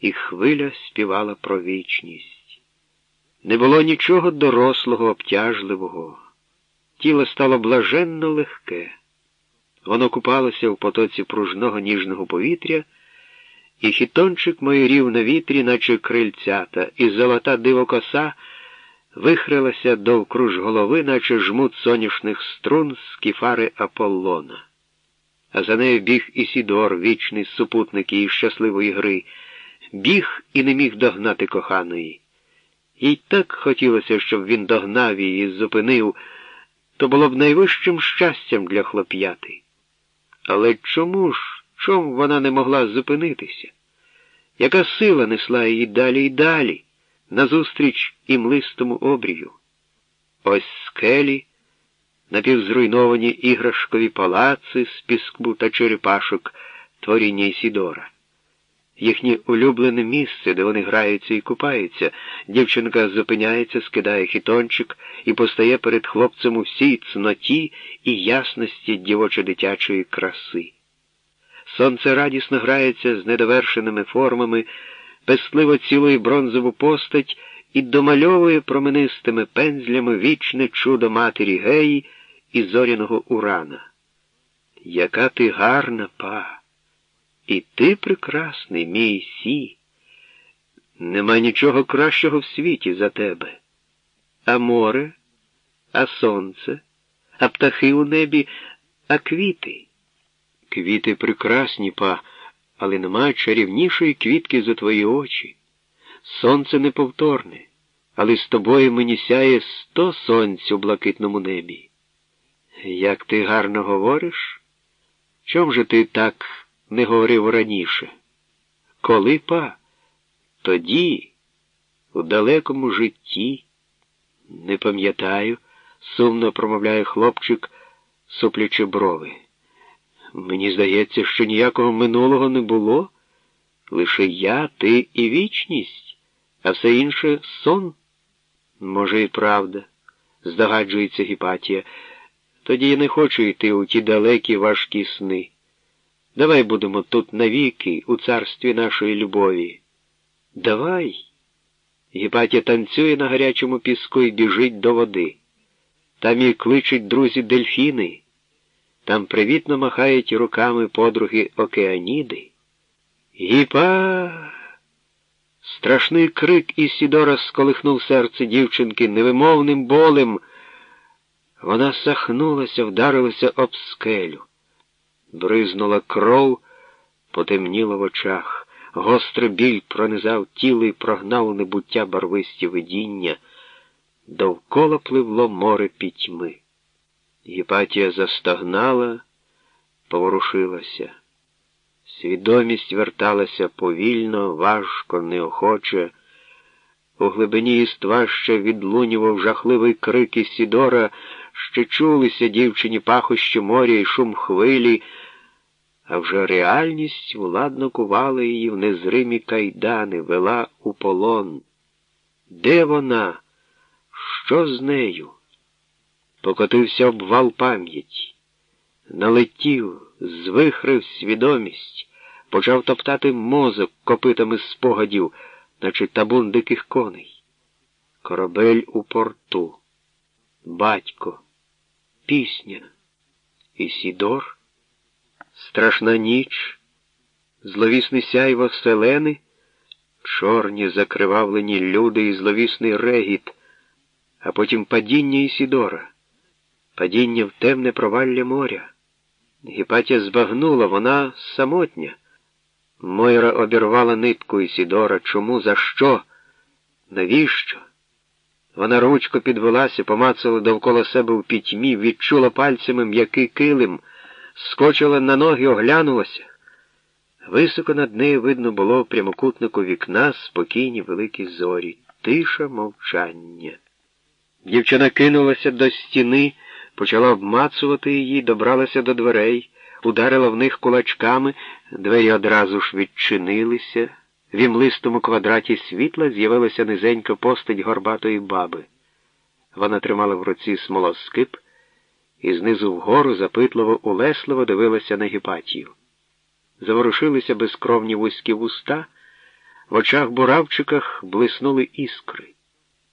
і хвиля співала про вічність. Не було нічого дорослого, обтяжливого. Тіло стало блаженно легке. Воно купалося в потоці пружного ніжного повітря, і хітончик майорів на вітрі, наче крильцята, і золота дивокоса вихрилася довкруж голови, наче жмут соняшних струн з кіфари Аполлона. А за нею біг Ісідор, вічний супутник її щасливої гри, біг і не міг догнати коханої. Їй так хотілося, щоб він догнав її, зупинив, то було б найвищим щастям для хлоп'яти. Але чому ж, чому вона не могла зупинитися? Яка сила несла її далі і далі, назустріч імлистому обрію? Ось скелі, напівзруйновані іграшкові палаци з піску та черепашок творіння Ісідора. Їхнє улюблене місце, де вони граються і купаються, дівчинка зупиняється, скидає хітончик і постає перед хлопцем у всій цноті і ясності дівочо-дитячої краси. Сонце радісно грається з недовершеними формами, пестливо цілує бронзову постать і домальовує променистими пензлями вічне чудо матері геї і зоряного урана. Яка ти гарна, па! І ти прекрасний, мій сі. Нема нічого кращого в світі за тебе. А море, а сонце, а птахи у небі, а квіти. Квіти прекрасні, па, але нема чарівнішої квітки за твої очі. Сонце неповторне, але з тобою мені сяє сто сонць у блакитному небі. Як ти гарно говориш? Чом же ти так не говорив раніше? Коли па? Тоді, у далекому житті, не пам'ятаю, сумно промовляє хлопчик, суплячи брови. Мені здається, що ніякого минулого не було. Лише я, ти і вічність, а все інше сон. Може, і правда, здогаджується Гіпатія. Тоді я не хочу йти у ті далекі важкі сни. Давай будемо тут навіки, у царстві нашої любові. Давай. Гіпатія танцює на гарячому піску і біжить до води. Там її кличуть друзі дельфіни. Там привітно махають руками подруги Океаніди. Гіпа. Страшний крик Ісідора сколихнув серце дівчинки невимовним болем. Вона сахнулася, вдарилася об скелю. Бризнула кров, потемніло в очах. Гострий біль пронизав тіло і прогнав небуття барвисті видіння. Довкола пливло море пітьми. Гіпатія застогнала, поворушилася. Свідомість верталася повільно, важко, неохоче. У глибині іства ще відлунював жахливий крик Ісідора, ще чулися дівчині пахощі моря і шум хвилі, а вже реальність владно кувала її в незримі кайдани, вела у полон. Де вона? Що з нею? Покотився обвал пам'яті, налетів, звихрив свідомість, почав топтати мозок копитами спогадів, наче табун диких коней. Корабель у порту, батько, пісня, Ісідор, страшна ніч, зловісне сяйво селени, чорні закривавлені люди і зловісний регіт, а потім падіння Ісідора падіння в темне провалля моря. Гіпатія збагнула, вона самотня. Мойра обірвала нитку Ісідора. Чому? За що? Навіщо? Вона ручко підвелася, помацала довкола себе в пітьмі, відчула пальцями м'який килим, скочила на ноги, оглянулася. Високо над нею видно було в прямокутнику вікна спокійні великі зорі, тиша мовчання. Дівчина кинулася до стіни почала обмацувати її, добралася до дверей, ударила в них кулачками, двері одразу ж відчинилися. В імлистому квадраті світла з'явилася низенька постать горбатої баби. Вона тримала в руці смолоскип і знизу вгору запитливо, улесливо дивилася на гіпатію. Заворушилися безкровні вузькі вуста, В очах буравчиках блиснули іскри.